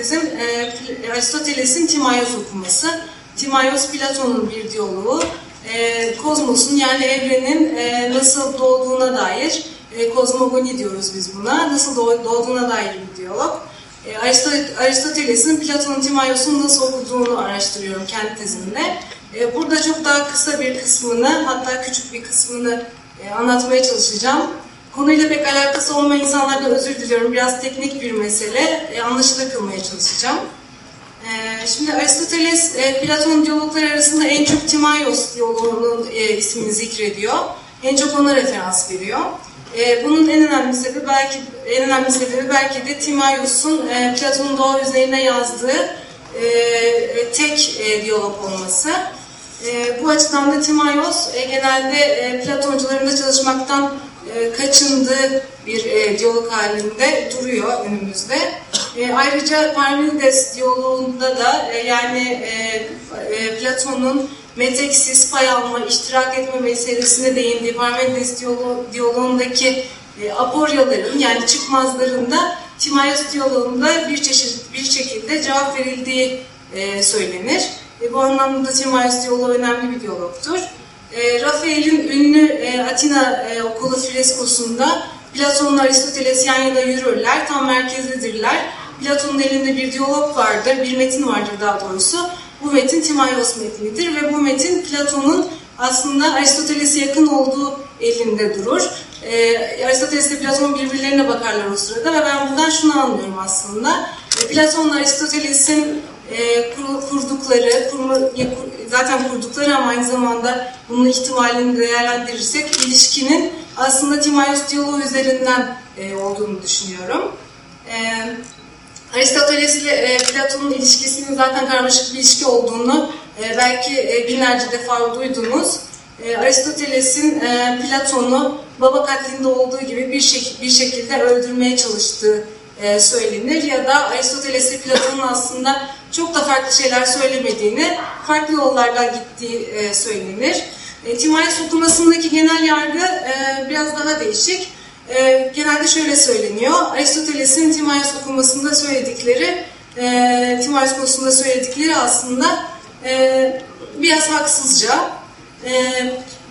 tezim e, Aristoteles'in Timaios okuması. Timaios Platon'un bir diyaloğu. E, kozmosun yani evrenin e, nasıl doğduğuna dair, e, kozmogoni diyoruz biz buna, nasıl doğduğuna dair bir diyalog. E, Aristoteles'in Platon'un Timaios'un nasıl okuduğunu araştırıyorum kendi tezimde. E, burada çok daha kısa bir kısmını, hatta küçük bir kısmını e, anlatmaya çalışacağım. Konuyla pek alakası olmayan insanlardan özür diliyorum. Biraz teknik bir mesele. E, anlaşılır kılmaya çalışacağım. E, şimdi Aristoteles, e, Platon diyalogları arasında en çok Timaios diyaloğunun e, ismini zikrediyor. En çok ona referans veriyor. E, bunun en önemli sebebi belki en önemli sebebi belki de Timaios'un e, Platon'un doğa üzerine yazdığı e, tek e, diyalog olması. E, bu açıdan da Timaios e, genelde e, Platoncularında çalışmaktan e, kaçındığı bir e, diyalog halinde duruyor önümüzde. E, ayrıca Parmenides diyaloğunda da e, yani Platon'un meteksiz pay alma, iştirak etme meselesine değindiği Parmenides diyalo diyaloğundaki e, aporyaların yani çıkmazlarında Timaios diyaloğunda bir çeşit bir şekilde cevap verildiği söylenir. Bu anlamda Timaios diyaloğu önemli bir diyalogtur. E, Rafael'in ünlü e, Atina e, okulu freskosunda Platon'la Aristoteles yan yana yürürler, tam merkezdedirler. Platon'un elinde bir diyalog vardır, bir metin vardır daha doğrusu. Bu metin Timaios metnidir ve bu metin Platon'un aslında Aristoteles'e yakın olduğu elinde durur. E, Aristoteles ile Platon birbirlerine bakarlar o sırada ve ben buradan şunu anlıyorum aslında. E, Platon'la Aristoteles'in e, kurdukları, kurma, zaten kurdukları ama aynı zamanda bunun ihtimalini değerlendirirsek ilişkinin aslında Timaios diyaloğu üzerinden e, olduğunu düşünüyorum. E, Aristoteles ile e, Platon'un ilişkisinin zaten karmaşık bir ilişki olduğunu e, belki e, binlerce defa duydunuz. E, Aristoteles'in e, Platon'u baba katlinde olduğu gibi bir, şek bir şekilde öldürmeye çalıştığı e, söylenir ya da Aristoteles'e Platon'un aslında çok da farklı şeyler söylemediğini, farklı yollardan gittiği e, söylenir. E, Timaios okumasındaki genel yargı e, biraz daha değişik. E, genelde şöyle söyleniyor, Aristoteles'in Timaios okumasında söyledikleri, e, Timaios konusunda söyledikleri aslında e, biraz haksızca. E,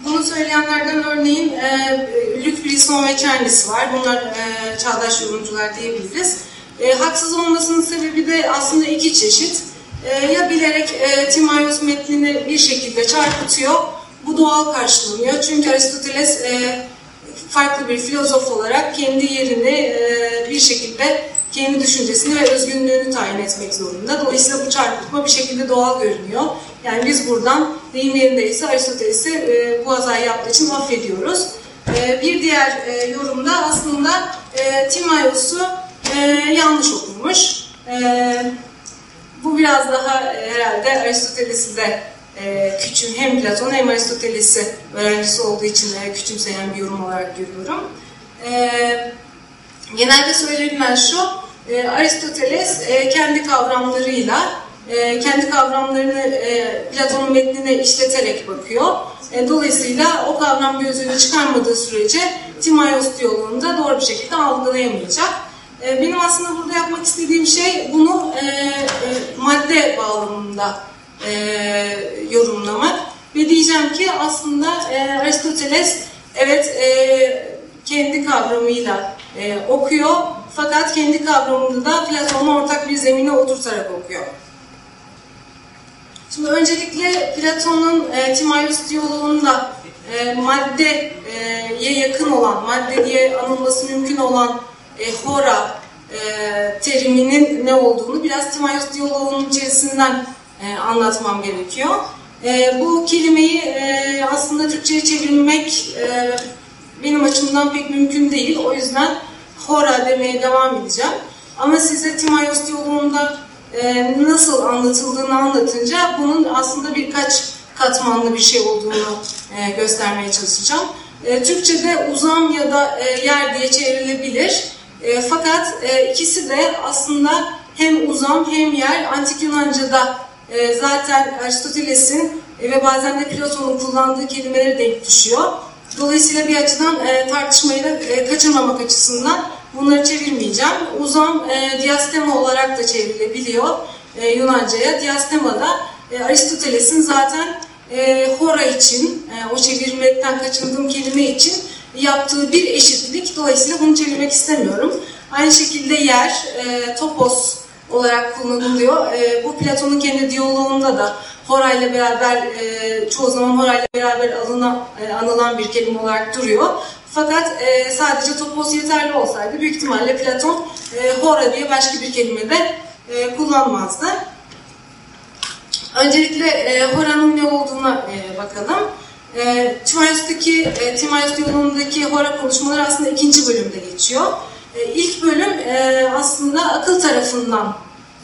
bunu söyleyenlerden örneğin e, Luc Brisson ve Çernis var. Bunlar e, çağdaş yorumcular diyebiliriz. E, haksız olmasının sebebi de aslında iki çeşit. E, ya bilerek e, Timaios metnini bir şekilde çarpıtıyor, bu doğal karşılanıyor. Çünkü Aristoteles e, farklı bir filozof olarak kendi yerini e, bir şekilde kendi düşüncesini ve özgünlüğünü tayin etmek zorunda. Dolayısıyla bu çarpıtma bir şekilde doğal görünüyor. Yani biz buradan deyim yerindeyse Aristoteles'i e, bu hazayı yaptığı için affediyoruz. E, bir diğer e, yorumda aslında e, Timaios'u e, yanlış okumuş. E, bu biraz daha e, herhalde Aristoteles'i de e, küçüm hem Platon hem Aristoteles'i öğrencisi olduğu için de küçümseyen bir yorum olarak görüyorum. E, genelde söylenilen şu, e, Aristoteles e, kendi kavramlarıyla e, kendi kavramlarını e, Platon'un metnine işleterek bakıyor. E, dolayısıyla o kavram gözünü çıkarmadığı sürece Timaios diyaloğunda doğru bir şekilde algılayamayacak. Benim aslında burada yapmak istediğim şey bunu madde bağlamında e, yorumlamak. Ve diyeceğim ki aslında Aristoteles evet kendi kavramıyla okuyor fakat kendi kavramında da Platon'u ortak bir zemine oturtarak okuyor. Şimdi öncelikle Platon'un e, Timaios diyaloğunda e, maddeye yakın olan, madde diye anılması mümkün olan e, hora e, teriminin ne olduğunu biraz Timaios diyaloğunun içerisinden e, anlatmam gerekiyor. E, bu kelimeyi e, aslında Türkçe'ye çevirmek e, benim açımdan pek mümkün değil. O yüzden hora demeye devam edeceğim. Ama size Timaios diyaloğunda e, nasıl anlatıldığını anlatınca bunun aslında birkaç katmanlı bir şey olduğunu e, göstermeye çalışacağım. E, Türkçe'de uzam ya da e, yer diye çevrilebilir. Fakat ikisi de aslında hem uzam hem yer antik Yunanca'da zaten Aristoteles'in ve bazen de Platon'un kullandığı kelimeleri denk düşüyor. Dolayısıyla bir açıdan tartışmayı da kaçırmamak açısından Bunları çevirmeyeceğim. Uzam e, diastema olarak da çevrilebiliyor e, Yunanca'ya. Diastema da e, Aristoteles'in zaten e, hora için, e, o çevirmekten kaçındığım kelime için yaptığı bir eşitlik. Dolayısıyla bunu çevirmek istemiyorum. Aynı şekilde yer, e, topos olarak kullanılıyor. E, bu Platon'un kendi diyaloğunda da Hora ile beraber, e, çoğu zaman Hora ile beraber alınan, e, anılan bir kelime olarak duruyor. Fakat e, sadece topos yeterli olsaydı büyük ihtimalle Platon e, Hora diye başka bir kelime de e, kullanmazdı. Öncelikle e, Hora'nın ne olduğuna e, bakalım. E, Timaeus'taki, e, Timaeus yolundaki Hora konuşmaları aslında ikinci bölümde geçiyor. E, ilk bölüm e, aslında akıl tarafından,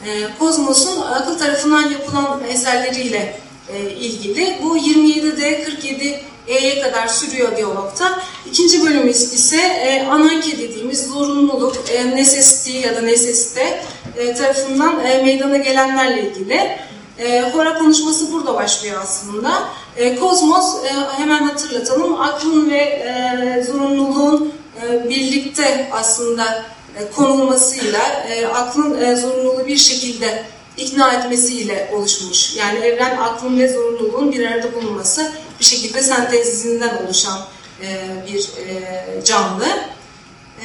e, Kozmos'un akıl tarafından yapılan eserleriyle e, ilgili. Bu 27'de 47 E'ye kadar sürüyor diyalogta. İkinci bölümümüz ise e, ananke dediğimiz zorunluluk, e, necessity ya da necessite e, tarafından e, meydana gelenlerle ilgili. E, Hora konuşması burada başlıyor aslında. E, kozmos, e, hemen hatırlatalım, aklın ve e, zorunluluğun e, birlikte aslında e, konulmasıyla, e, aklın e, zorunluluğu bir şekilde ikna etmesiyle oluşmuş. Yani evren aklın ve zorunluluğun bir arada bulunması bir şekilde sentezizinden oluşan e, bir e, canlı.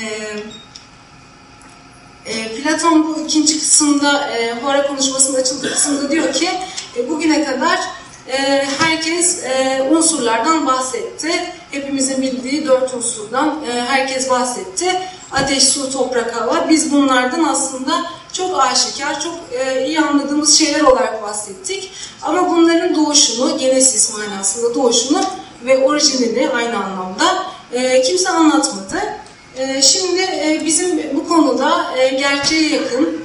E, e, Platon bu ikinci kısımda, e, Hora konuşmasının açıldığı kısımda diyor ki, e, bugüne kadar e, herkes e, unsurlardan bahsetti. Hepimizin bildiği dört unsurdan e, herkes bahsetti. Ateş, su, toprak, hava. Biz bunlardan aslında çok aşikar, çok e, iyi anladığımız şeyler olarak bahsettik. Ama bunların doğuşunu, genesis manasında doğuşunu ve orijinini aynı anlamda e, kimse anlatmadı. E, şimdi e, bizim bu konuda e, gerçeğe yakın,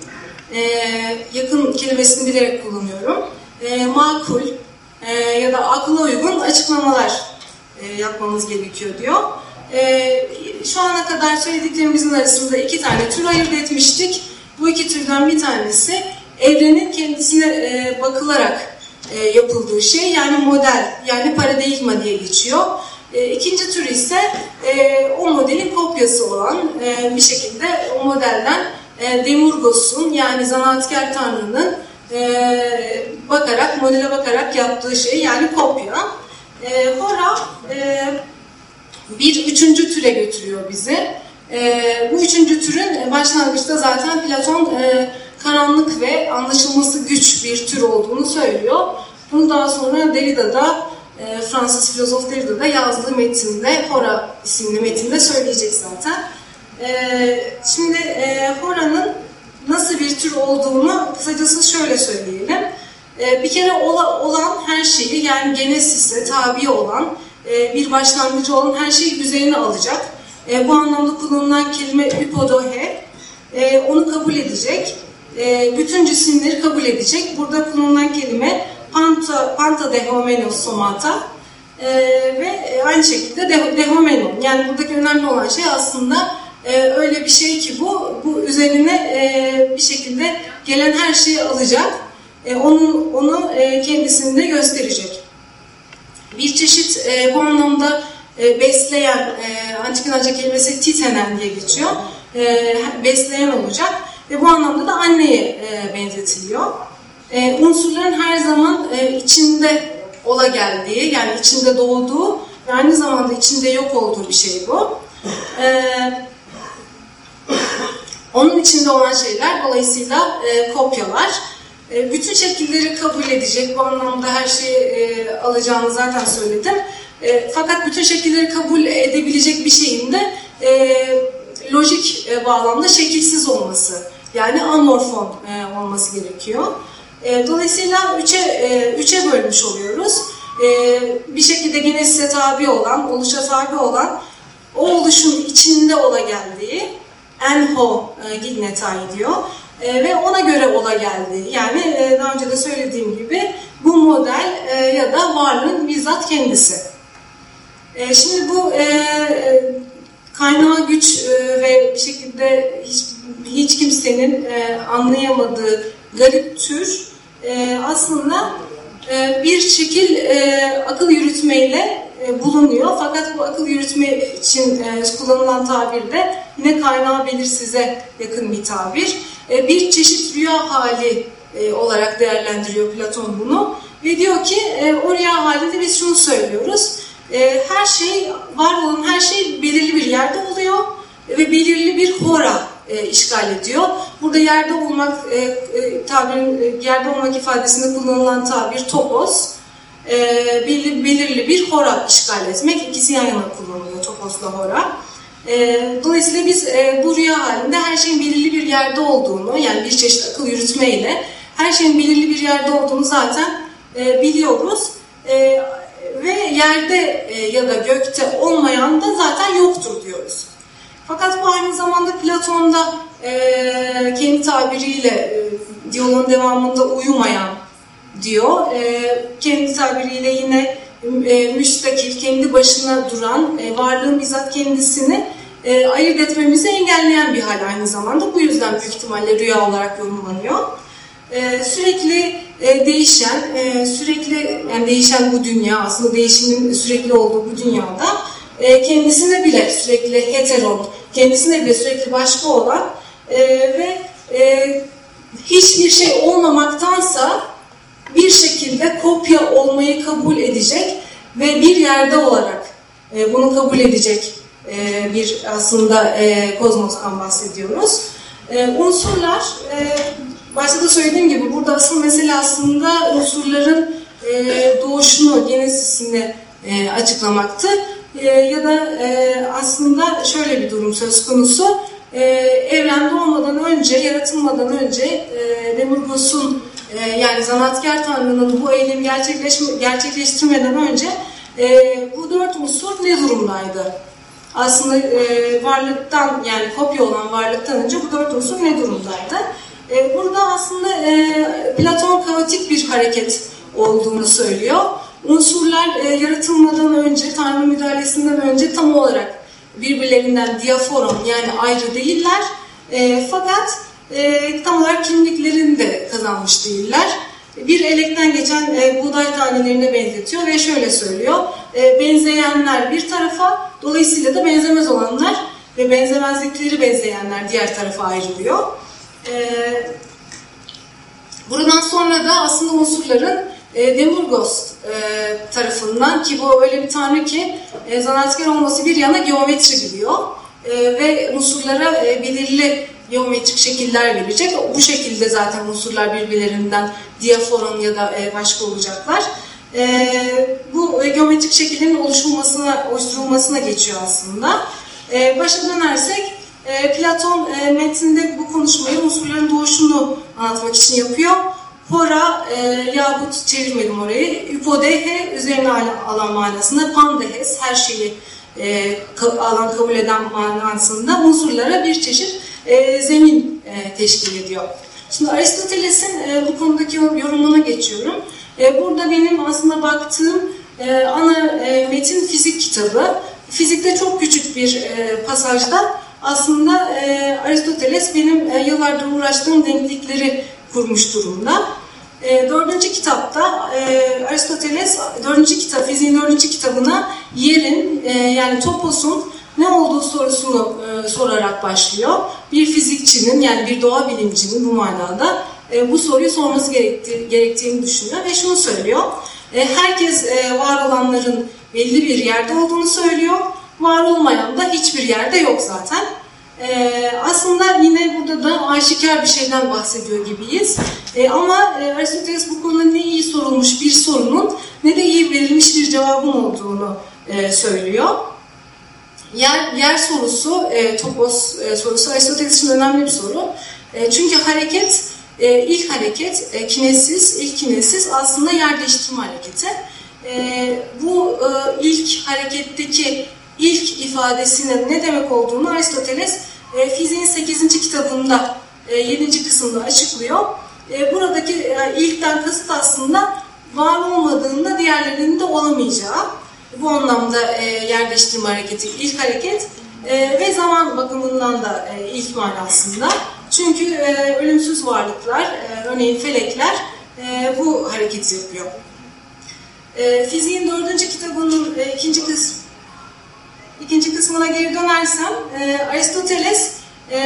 e, yakın kelimesini bilerek kullanıyorum, e, makul e, ya da akla uygun açıklamalar e, yapmamız gerekiyor diyor. E, şu ana kadar söylediklerimizin arasında iki tane tür ayırt etmiştik. Bu iki türden bir tanesi evrenin kendisine e, bakılarak e, yapıldığı şey yani model yani paradigma diye geçiyor. E, ikinci tür ise e, o modelin kopyası olan e, bir şekilde o modelden e, Demurgos'un yani zanaatkar tanrının e, bakarak, modele bakarak yaptığı şey yani kopya. E, Hora e, bir üçüncü türe götürüyor bizi. E, bu üçüncü türün başlangıçta zaten Platon e, karanlık ve anlaşılması güç bir tür olduğunu söylüyor. Bunu daha sonra Derrida'da, e, Fransız filozof Derrida'da yazdığı metinde, Hora isimli metinde söyleyecek zaten. E, şimdi e, Hora'nın nasıl bir tür olduğunu kısacası şöyle söyleyelim. E, bir kere ola, olan her şeyi yani genesise tabi olan, e, bir başlangıcı olan her şeyi üzerine alacak. E, bu anlamda kullanılan kelime üpodohe, e, onu kabul edecek. E, bütün cisimleri kabul edecek. Burada kullanılan kelime panta, panta dehomenos somata e, ve aynı şekilde de, dehomenon. Yani buradaki önemli olan şey aslında e, öyle bir şey ki bu, bu üzerine e, bir şekilde gelen her şeyi alacak. E, onun, onu e, kendisinde gösterecek. Bir çeşit e, bu anlamda e, besleyen, e, antik Yunanca kelimesi titenen diye geçiyor. E, besleyen olacak ve bu anlamda da anneye e, benzetiliyor. E, unsurların her zaman e, içinde ola geldiği, yani içinde doğduğu ve aynı zamanda içinde yok olduğu bir şey bu. E, onun içinde olan şeyler dolayısıyla e, kopyalar. E, bütün şekilleri kabul edecek, bu anlamda her şeyi e, alacağını zaten söyledim. E, fakat bütün şekilleri kabul edebilecek bir şeyin de e, lojik e, bağlamda şekilsiz olması. Yani amorfon e, olması gerekiyor. E, dolayısıyla üçe, e, üçe bölmüş oluyoruz. E, bir şekilde genesise tabi olan, oluşa tabi olan, o oluşun içinde ola geldiği, enho e, gilnetai diyor. E, ve ona göre ola geldi. Yani e, daha önce de söylediğim gibi bu model e, ya da varlığın bizzat kendisi. E, şimdi bu e, e, kaynağı güç ve bir şekilde hiç, hiç kimsenin anlayamadığı garip tür aslında bir şekil akıl yürütmeyle bulunuyor. Fakat bu akıl yürütme için kullanılan tabir de yine kaynağı belirsize yakın bir tabir. Bir çeşit rüya hali olarak değerlendiriyor Platon bunu. Ve diyor ki o rüya halinde biz şunu söylüyoruz. E, her şey, var olan her şey belirli bir yerde oluyor ve belirli bir hora e, işgal ediyor. Burada yerde olmak, e, e, tabirin e, yerde olmak ifadesinde kullanılan tabir topos, e, belirli, belirli bir hora işgal etmek. İkisi yan yana kullanılıyor toposla hora. E, dolayısıyla biz e, bu rüya halinde her şeyin belirli bir yerde olduğunu, yani bir çeşit akıl yürütmeyle her şeyin belirli bir yerde olduğunu zaten e, biliyoruz. E, ve yerde e, ya da gökte olmayan da zaten yoktur diyoruz. Fakat bu aynı zamanda Platon'da e, kendi tabiriyle e, diyaloğun devamında uyumayan diyor. E, kendi tabiriyle yine e, müstakil, kendi başına duran, varlığın bizzat kendisini ayırt etmemizi engelleyen bir hal aynı zamanda. Bu yüzden büyük ihtimalle rüya olarak yorumlanıyor. E, sürekli değişen, sürekli yani değişen bu dünya, aslında değişimin sürekli olduğu bu dünyada e, kendisine bile sürekli heteron, kendisine bile sürekli başka olan ve hiçbir şey olmamaktansa bir şekilde kopya olmayı kabul edecek ve bir yerde olarak bunu kabul edecek bir aslında e, kozmostan bahsediyoruz. Unsurlar, başta da söylediğim gibi burada asıl mesele aslında unsurların e, doğuşunu, genesisini e, açıklamaktı. E, ya da e, aslında şöyle bir durum söz konusu. E, evren doğmadan önce, yaratılmadan önce e, Demurgos'un e, yani zanatkar tanrının bu eylemi gerçekleştirmeden önce e, bu dört unsur ne durumdaydı? Aslında e, varlıktan yani kopya olan varlıktan önce bu dört unsur ne durumdaydı? E, burada aslında e, Platon kaotik bir hareket olduğunu söylüyor unsurlar e, yaratılmadan önce, Tanrı müdahalesinden önce tam olarak birbirlerinden diaforon yani ayrı değiller. Fakat tam olarak kimliklerini de kazanmış değiller. Bir elekten geçen e, buğday tanelerine benzetiyor ve şöyle söylüyor. E, benzeyenler bir tarafa, dolayısıyla da benzemez olanlar ve benzemezlikleri benzeyenler diğer tarafa ayrılıyor. E, buradan sonra da aslında unsurların e, Demurgos e, tarafından ki bu öyle bir tanrı ki e, zanaatkar olması bir yana geometri biliyor e, ve unsurlara e, belirli geometrik şekiller verecek. Bu şekilde zaten unsurlar birbirlerinden diaforon ya da e, başka olacaklar. E, bu e, geometrik şekillerin oluşturulmasına, oluşturulmasına geçiyor aslında. E, başa dönersek e, Platon e, metninde bu konuşmayı unsurların doğuşunu anlatmak için yapıyor. Hora e, yahut çevirmedim orayı. Üpodehe üzerine alan manasında pandehes her şeyi e, alan kabul eden manasında unsurlara bir çeşit e, zemin e, teşkil ediyor. Şimdi Aristoteles'in e, bu konudaki yorumuna geçiyorum. E, burada benim aslında baktığım e, ana e, metin fizik kitabı. Fizikte çok küçük bir e, pasajda aslında e, Aristoteles benim e, yıllardır uğraştığım denklikleri kurmuş durumda. E, dördüncü kitapta e, Aristoteles dördüncü kitap, fiziğin dördüncü kitabına yerin e, yani toposun ne olduğu sorusunu e, sorarak başlıyor. Bir fizikçinin yani bir doğa bilimcinin bu manada e, bu soruyu sorması gerekti, gerektiğini düşünüyor ve şunu söylüyor. E, herkes e, var olanların belli bir yerde olduğunu söylüyor. Var olmayan da hiçbir yerde yok zaten. Ee, aslında yine burada da aşikar bir şeyden bahsediyor gibiyiz. Ee, ama e, Aristoteles bu konuda ne iyi sorulmuş bir sorunun ne de iyi verilmiş bir cevabın olduğunu e, söylüyor. Yer, yer sorusu, e, topos e, sorusu Aristoteles için önemli bir soru. E, çünkü hareket, e, ilk hareket, e, kinesis, ilk kinesis aslında yer değiştirme hareketi. E, bu e, ilk hareketteki ilk ifadesinin ne demek olduğunu Aristoteles e, fiziğin 8. kitabında e, 7. kısımda açıklıyor. E, buradaki e, ilkten kasıt aslında var olmadığında diğerlerinin de olamayacağı. Bu anlamda e, yer değiştirme hareketi ilk hareket e, ve zaman bakımından da e, ilk manasında. Çünkü e, ölümsüz varlıklar, e, örneğin felekler e, bu hareketi yapıyor. E, fiziğin dördüncü kitabının e, ikinci kısmı İkinci kısmına geri dönersem, e, Aristoteles e,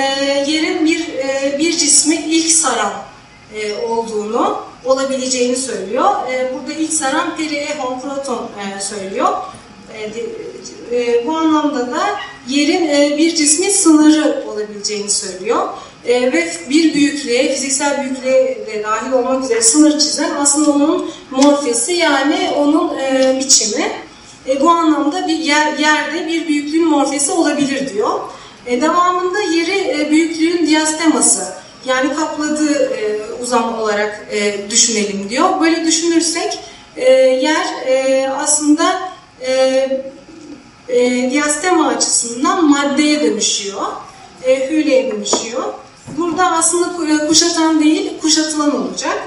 yerin bir e, bir cismi ilk saran e, olduğunu, olabileceğini söylüyor. E, burada ilk saran periehon, proton e, söylüyor. E, e, bu anlamda da yerin e, bir cismin sınırı olabileceğini söylüyor. E, ve bir büyüklüğe, fiziksel büyüklüğe de dahil olmak üzere sınır çizen aslında onun morfesi yani onun e, biçimi. E, bu anlamda bir yer, yerde bir büyüklüğün morfesi olabilir diyor. E, devamında yeri e, büyüklüğün diasteması yani kapladığı e, uzam olarak e, düşünelim diyor. Böyle düşünürsek e, yer e, aslında e, e, diastema açısından maddeye dönüşüyor. E, hüleye dönüşüyor. Burada aslında kuşatan değil, kuşatılan olacak.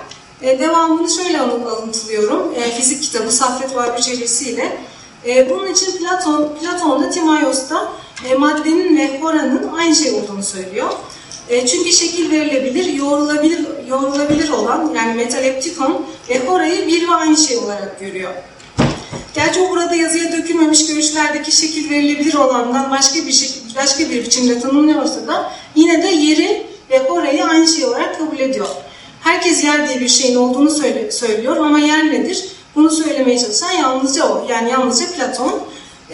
E, devamını şöyle alıntılıyorum. E, fizik kitabı Saffet Vahbi ile. E, bunun için Platon, Platon da Timaios'ta e, maddenin ve horanın aynı şey olduğunu söylüyor. E, çünkü şekil verilebilir, yoğrulabilir, yoğrulabilir olan yani metaleptikon ve horayı bir ve aynı şey olarak görüyor. Gerçi o burada yazıya dökülmemiş görüşlerdeki şekil verilebilir olandan başka bir şekil, başka bir biçimde tanımlıyorsa da yine de yeri ve horayı aynı şey olarak kabul ediyor. Herkes yer diye bir şeyin olduğunu söylüyor ama yer nedir? Bunu söylemeye çalışan yalnızca o. Yani yalnızca Platon.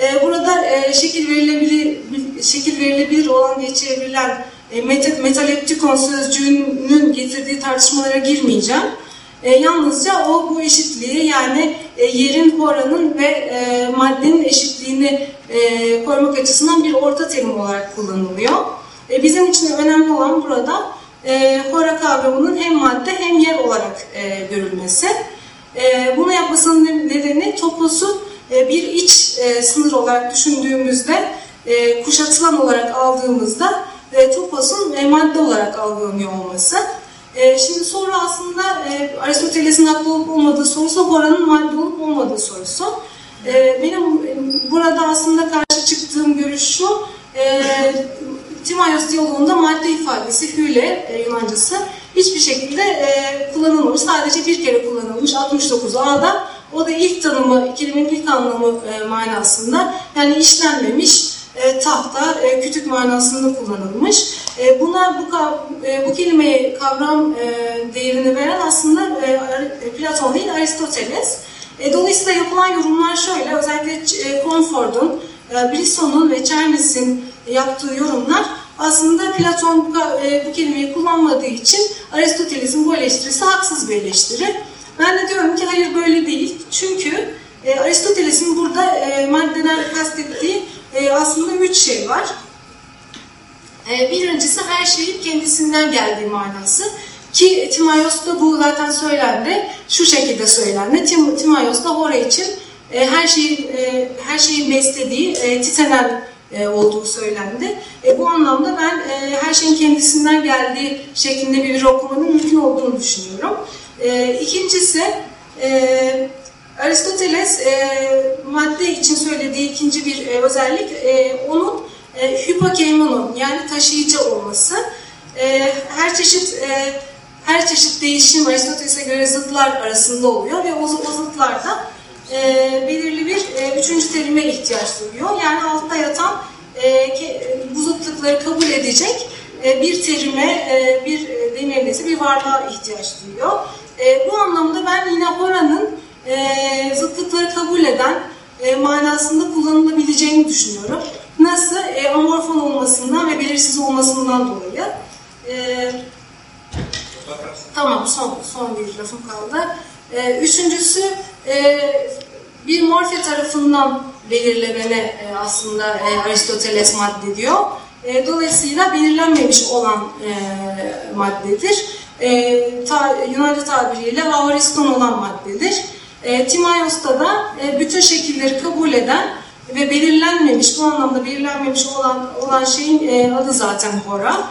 Ee, burada e, şekil verilebilir şekil verilebilir olan diye çevrilen e, metaleptikon sözcüğünün getirdiği tartışmalara girmeyeceğim. E, yalnızca o bu eşitliği yani e, yerin, horanın ve maddenin eşitliğini koymak açısından bir orta terim olarak kullanılıyor. Bizim için önemli olan burada e, hora kavramının hem madde hem yer olarak e, görülmesi. E, bunu yapmasının nedeni toposu e, bir iç e, sınır olarak düşündüğümüzde, e, kuşatılan olarak aldığımızda e, toposun madde olarak algılanıyor olması. Şimdi soru aslında Aristoteles'in haklı olup olmadığı sorusu, Hora'nın madde olup olmadığı sorusu. Benim burada aslında karşı çıktığım görüş şu, e, Timaios diyaloğunda madde ifadesi, hüle e, Yunancası hiçbir şekilde e, kullanılmamış. Sadece bir kere kullanılmış 69 A'da. O da ilk tanımı, kelimenin ilk anlamı e, manasında. Yani işlenmemiş e, tahta, e, kütük manasında kullanılmış. E, buna bu, e, bu kelimeye kavram e, değerini veren aslında e, Platon değil Aristoteles. E, dolayısıyla yapılan yorumlar şöyle, özellikle e, Comford'un, e, Brisson'un ve Chernes'in yaptığı yorumlar aslında Platon bu, e, bu kelimeyi kullanmadığı için Aristoteles'in bu eleştirisi haksız bir eleştiri. Ben de diyorum ki hayır böyle değil. Çünkü e, Aristoteles'in burada e, maddeden kastettiği e, aslında üç şey var. E, birincisi her şeyin kendisinden geldiği manası. Ki Timaios'ta bu zaten söylendi. Şu şekilde söylendi. Tim, Timaios'ta Hora için e, her şeyin e, her şeyin beslediği e, titenen e, olduğu söylendi. E, bu anlamda ben e, her şeyin kendisinden geldiği şeklinde bir okumanın mümkün olduğunu düşünüyorum. E, ikincisi e, Aristoteles e, madde için söylediği ikinci bir e, özellik e, onun e, hypokeimonun yani taşıyıcı olması. E, her çeşit e, her çeşit değişim Aristoteles'e göre zıtlar arasında oluyor ve o, o zıtlarda e, belirli bir e, üçüncü terime ihtiyaç duyuyor. Yani altta yatan e, ke, bu zıtlıkları kabul edecek e, bir terime, e, bir e, deneyimlesi, bir varlığa ihtiyaç duyuyor. E, bu anlamda ben yine Hora'nın e, zıtlıkları kabul eden e, manasında kullanılabileceğini düşünüyorum. Nasıl? E, amorfon olmasından ve belirsiz olmasından dolayı. E, tamam, son, son bir lafım kaldı. E, üçüncüsü, e, bir morfe tarafından belirlemene e, aslında e, Aristoteles madde diyor. E, dolayısıyla belirlenmemiş olan e, maddedir. E, ta, Yunanca tabiriyle avariston olan maddedir. E, Timaios'ta da e, bütün şekilleri kabul eden ve belirlenmemiş, bu anlamda belirlenmemiş olan olan şeyin e, adı zaten Hora.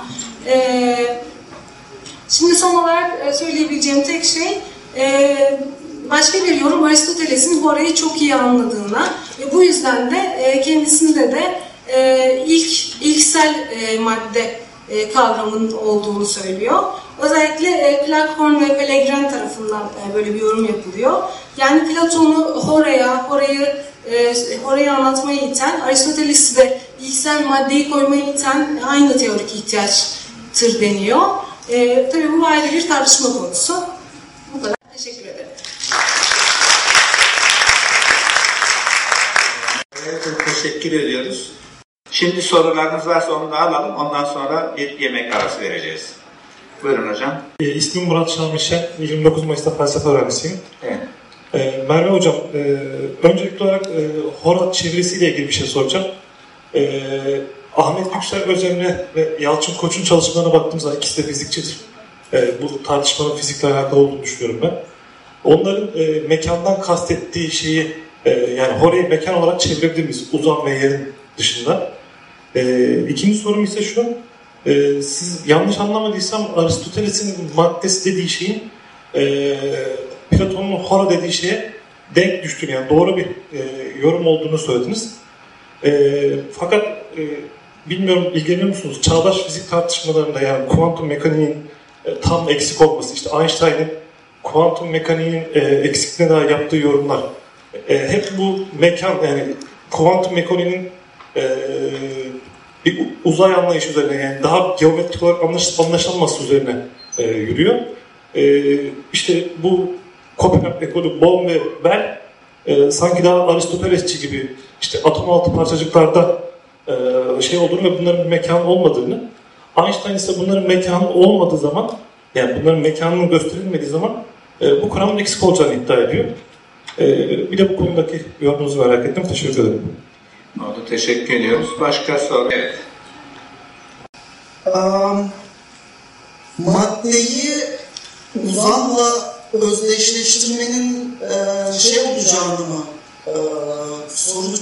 E, şimdi son olarak e, söyleyebileceğim tek şey, e, başka bir yorum Aristoteles'in Hora'yı çok iyi anladığına ve bu yüzden de e, kendisinde de e, ilk ilksel e, madde e, kavramının olduğunu söylüyor. Özellikle e, Plakhorn ve Pellegrin tarafından böyle bir yorum yapılıyor. Yani Platon'u Hora'ya, Hora'yı e, Hora'yı anlatmaya iten, Aristoteles'i de ilksel maddeyi koymaya iten aynı teorik ihtiyaçtır deniyor. E, tabii bu ayrı bir tartışma konusu. Bu kadar. Teşekkür ederim. Evet, teşekkür ediyoruz. Şimdi sorularınız varsa onu da alalım. Ondan sonra bir yemek arası vereceğiz. Buyurun hocam. E, ismim Murat Şamişen, 29 Mayıs'ta felsefe öğrencisiyim. Evet. E, Merve Hocam, e, öncelikli olarak e, Horat çevresiyle ilgili bir şey soracağım. E, Ahmet Yüksel Özen'le ve Yalçın Koç'un çalışmalarına baktığım zaman ikisi de fizikçidir. E, bu tartışmanın fizikle alakalı olduğunu düşünüyorum ben. Onların e, mekandan kastettiği şeyi, e, yani Hora'yı mekan olarak çevirebilir miyiz? Uzam ve yerin dışında. E, ikinci sorum ise şu, e, siz yanlış anlamadıysam Aristoteles'in maddesi dediği şeyin e, Platon'un hora dediği şeye denk düştüğünü yani doğru bir e, yorum olduğunu söylediniz. E, fakat e, bilmiyorum ilgileniyor musunuz? Çağdaş fizik tartışmalarında yani kuantum mekaniğin e, tam eksik olması, işte Einstein'ın kuantum mekaniğin e, eksikliğine dair yaptığı yorumlar. E, hep bu mekan yani kuantum mekaniğinin e, bir uzay anlayışı üzerine yani daha geometrik olarak anlaş, anlaşılması üzerine e, yürüyor. E, işte bu Kopenhag ekolü Bohm ve Bell e, sanki daha Aristotelesçi gibi işte atom altı parçacıklarda e, şey olduğunu ve bunların bir mekan olmadığını Einstein ise bunların mekanı olmadığı zaman yani bunların mekanının gösterilmediği zaman e, bu kuramın eksik olacağını iddia ediyor. E, bir de bu konudaki yorumunuzu merak ettim. Teşekkür ederim. Oldu, teşekkür ediyoruz. Başka soru? Evet. Um, maddeyi uzamla özdeşleştirmenin e, şey olacağını mı e, sorunu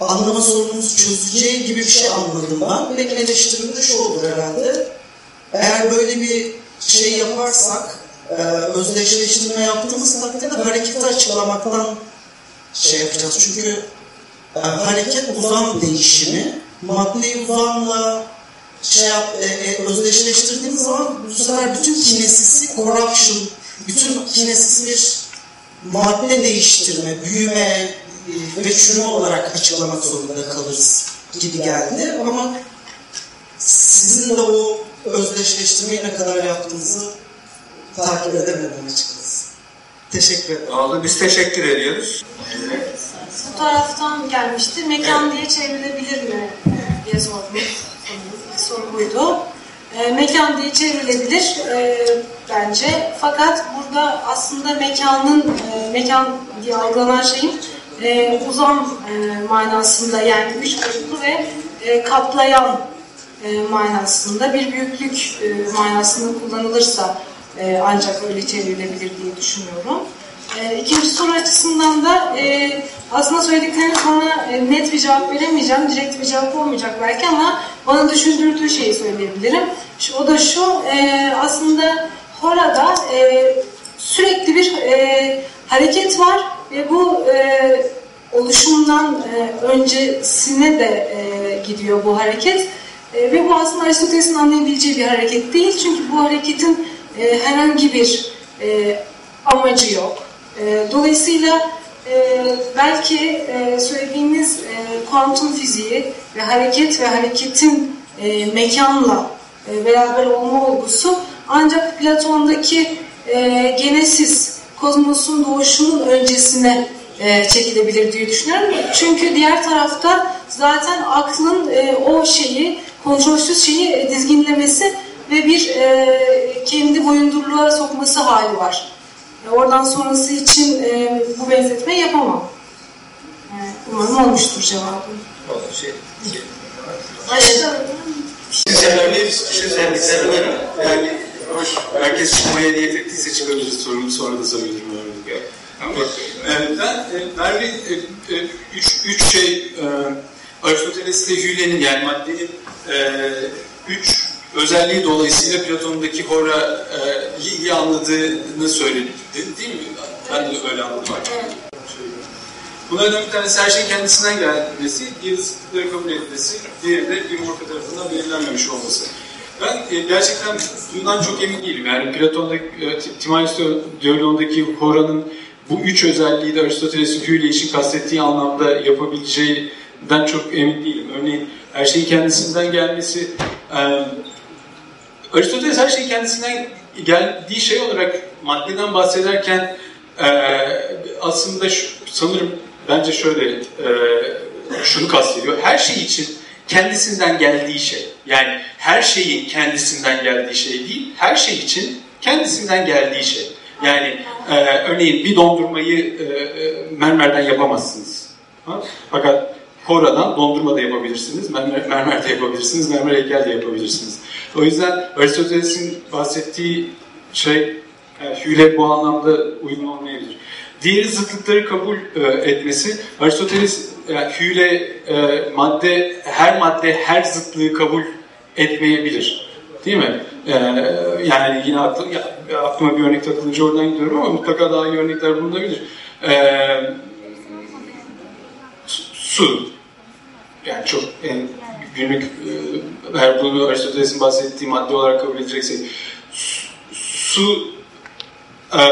anlama sorunumuzu çözeceği gibi bir şey anladım ben. Benim eleştirim de şu olur herhalde. Eğer böyle bir şey yaparsak e, özdeşleştirme yaptığımız takdirde hareketi açıklamaktan şey yapacağız. Çünkü e, hareket uzam değişimi maddeyi uzamla şey yap, e, e, özdeşleştirdiğimiz zaman bu sefer bütün kinesisi corruption, bütün kinesisi bir madde değiştirme, büyüme e, ve çürüme olarak açıklamak zorunda kalırız gibi geldi. Ama sizin de o özdeşleştirmeyi ne kadar yaptığınızı takip edemedim açıkçası. Teşekkür ederim. Oldu, biz teşekkür ediyoruz. Bu taraftan gelmişti. Mekan diye çevrilebilir mi diye sordum. Soru buydu. E, mekan diye çevrilebilir e, bence. Fakat burada aslında mekanın, e, mekan diye algılanan şeyin e, uzam e, manasında yani üç boyutlu ve e, katlayan e, manasında bir büyüklük e, manasında kullanılırsa e, ancak öyle çevrilebilir diye düşünüyorum. E, ikinci soru açısından da e, aslında söyledikleriniz bana e, net bir cevap veremeyeceğim, direkt bir cevap olmayacak belki ama bana düşündürdüğü şeyi söyleyebilirim. Şu, o da şu, e, aslında Hora'da e, sürekli bir e, hareket var ve bu e, oluşumdan e, öncesine de e, gidiyor bu hareket. E, ve bu aslında Aristoteles'in anlayabileceği bir hareket değil. Çünkü bu hareketin e, herhangi bir e, amacı yok. E, dolayısıyla e, belki e, söylediğiniz e, kuantum fiziği ve hareket ve hareketin e, mekanla e, beraber olma olgusu ancak Platon'daki e, Genesis, kozmosun doğuşunun öncesine e, çekilebilir diye düşünüyorum. Çünkü diğer tarafta zaten aklın e, o şeyi, kontrolsüz şeyi dizginlemesi ve bir e, kendi boyundurluğa sokması hali var. E, oradan sonrası için e, bu benzetmeyi yapamam. E, umarım olmuştur cevabım. Şey, şey. Bir şey söylemek Yani hoş, herkes çıkmaya niyet ettiyse çıkabiliriz sorumu sonra da sorabilirim. Ee, ben, e, Merve, e, e, üç, üç şey, e, Aristoteles ile Hüle'nin yani maddenin e, üç özelliği dolayısıyla Platon'daki hora'yı iyi anladığını söyledi. Değil mi? Ben de öyle anladım. Bunlardan bir tanesi her şeyin kendisinden gelmesi, diğeri zıtlıkları kabul etmesi, diğeri de bir orta tarafından belirlenmemiş olması. Ben e, gerçekten bundan çok emin değilim. Yani Platon'daki, e, Timaeus diyaloğundaki Hora'nın bu üç özelliği de Aristoteles'in hüyle için kastettiği anlamda yapabileceğinden çok emin değilim. Örneğin her şeyin kendisinden gelmesi, e, Aristoteles her şeyin kendisinden geldiği şey olarak maddeden bahsederken e, aslında şu, sanırım bence şöyle e, şunu kastediyor. Her şey için kendisinden geldiği şey. Yani her şeyin kendisinden geldiği şey değil, her şey için kendisinden geldiği şey. Yani e, örneğin bir dondurmayı e, e, mermerden yapamazsınız. Ha? Fakat Kora'dan dondurma da yapabilirsiniz, mermer, mermer de yapabilirsiniz, mermer heykel de yapabilirsiniz. O yüzden Aristoteles'in bahsettiği şey, yani hüle bu anlamda uygun olmayabilir. Diğeri zıtlıkları kabul e, etmesi. Aristoteles yani hüle e, madde, her madde her zıtlığı kabul etmeyebilir. Değil mi? E, yani yine aklı, ya, aklıma bir örnek takılınca oradan gidiyorum ama mutlaka daha iyi örnekler bulunabilir. E, su. Yani çok en günlük e, eğer bunu Aristoteles'in bahsettiği madde olarak kabul edeceksek su, su e,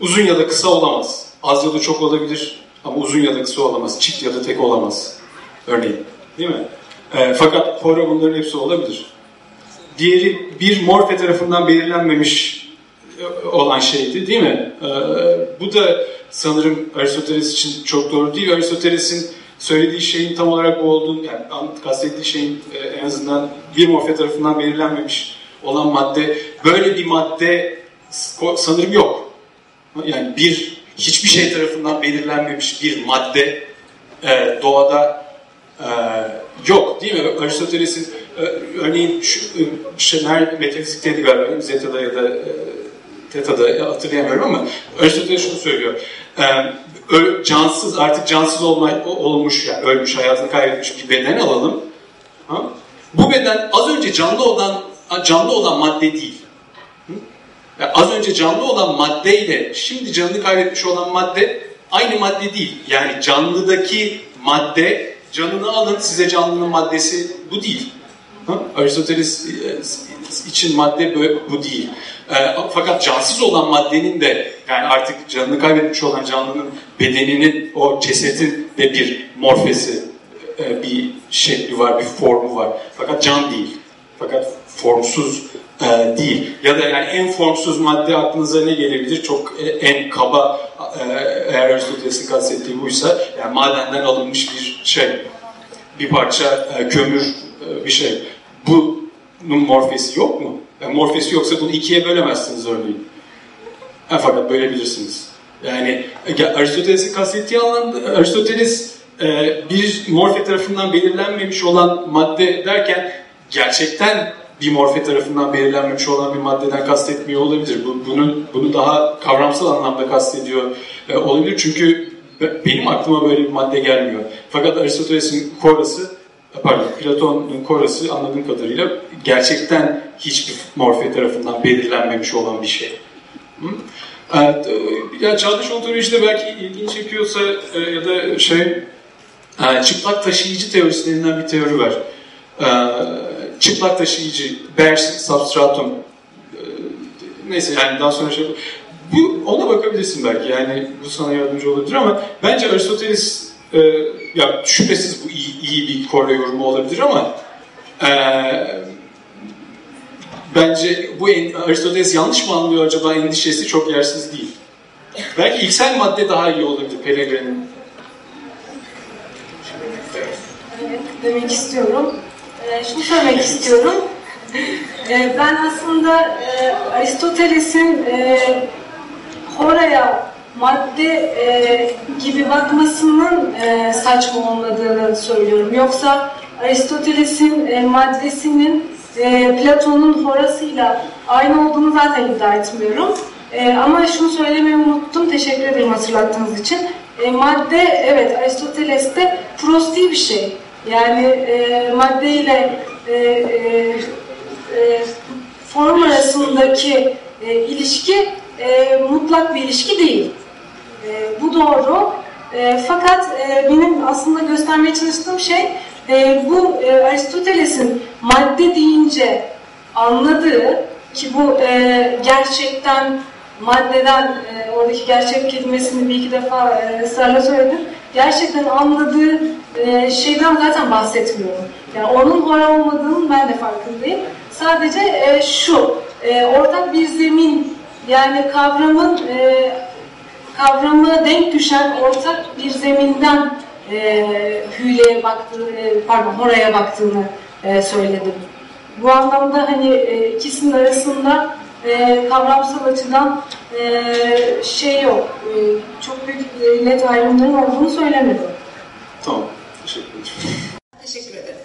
uzun ya da kısa olamaz. Az ya da çok olabilir ama uzun ya da kısa olamaz. Çift ya da tek olamaz. Örneğin. Değil mi? E, fakat Pora bunların hepsi olabilir. Diğeri bir morfe tarafından belirlenmemiş olan şeydi değil mi? E, bu da sanırım Aristoteles için çok doğru değil. Aristoteles'in söylediği şeyin tam olarak bu olduğunu, yani kastettiği şeyin e, en azından bir morfe tarafından belirlenmemiş olan madde, böyle bir madde sanırım yok. Yani bir, hiçbir şey tarafından belirlenmemiş bir madde e, doğada e, yok değil mi? Aristoteles'in e, örneğin şu, Şener metafizikteydi galiba, Zeta'da ya da Teta'da hatırlayamıyorum ama Aristoteles şunu söylüyor. Cansız artık cansız olma, olmuş yani ölmüş hayatını kaybetmiş bir beden alalım. Ha? Bu beden az önce canlı olan canlı olan madde değil. Yani az önce canlı olan maddeyle şimdi canını kaybetmiş olan madde aynı madde değil. Yani canlıdaki madde canını alın size canlının maddesi bu değil. Aristoteles e, için madde bu değil. E, fakat cansız olan maddenin de yani artık canını kaybetmiş olan canlının bedeninin o cesetin de bir morfesi, e, bir şekli var, bir formu var. Fakat can değil. Fakat formsuz e, değil. Ya da yani en formsuz madde aklınıza ne gelebilir? Çok e, en kaba eğer Aristoteles'in kastettiği buysa yani madenden alınmış bir şey. Bir parça kömür bir şey. Bunun morfesi yok mu? Yani morfesi yoksa bunu ikiye bölemezsiniz örneğin. Ha, fakat bölebilirsiniz. Yani Aristoteles'in kastettiği anlamda Aristoteles e, bir morfe tarafından belirlenmemiş olan madde derken gerçekten bir morfe tarafından belirlenmemiş olan bir maddeden kastetmiyor olabilir. Bu, bunu, bunu daha kavramsal anlamda kastediyor e, olabilir. Çünkü benim aklıma böyle bir madde gelmiyor. Fakat Aristoteles'in korası, pardon Platon'un korası anladığım kadarıyla gerçekten hiçbir morfe tarafından belirlenmemiş olan bir şey. Hı? Evet, yani çağdaş ontolojide belki ilgini çekiyorsa e, ya da şey e, çıplak taşıyıcı teorisi denilen bir teori var. E, çıplak taşıyıcı, bare substratum neyse yani daha sonra şey bu ona bakabilirsin belki yani bu sana yardımcı olabilir ama bence Aristoteles ya şüphesiz bu iyi, iyi bir Kore yorumu olabilir ama bence bu Aristoteles yanlış mı anlıyor acaba endişesi çok yersiz değil. Belki ilksel madde daha iyi olabilir Pellegrin'in. Evet, demek istiyorum. Ee, şunu söylemek istiyorum. Ee, ben aslında e, Aristoteles'in e, Hora'ya madde e, gibi bakmasının e, saçma olmadığını söylüyorum. Yoksa Aristoteles'in e, maddesinin e, Platon'un horasıyla aynı olduğunu zaten iddia etmiyorum. E, ama şunu söylemeyi unuttum. Teşekkür ederim hatırlattığınız için. E, madde evet Aristoteles'te prosti bir şey. Yani e, madde ile e, e, e, form arasındaki e, ilişki e, mutlak bir ilişki değil. E, bu doğru. E, fakat e, benim aslında göstermeye çalıştığım şey e, bu e, Aristoteles'in madde deyince anladığı ki bu e, gerçekten maddeden e, oradaki gerçek kelimesini bir iki defa e, ısrarla söyledim. Gerçekten anladığı e, şeyden zaten bahsetmiyorum. Yani onun hora olmadığının ben de farkındayım. Sadece e, şu, e, ortak bir zemin yani kavramın e, kavramı denk düşen ortak bir zeminden e, hüleye baktığını, e, pardon horaya baktığını e, söyledim. Bu anlamda hani e, ikisinin arasında e, kavramsal açıdan e, şey yok, e, çok büyük net ayrımların olduğunu söylemedim. Tamam. Teşekkür ederim.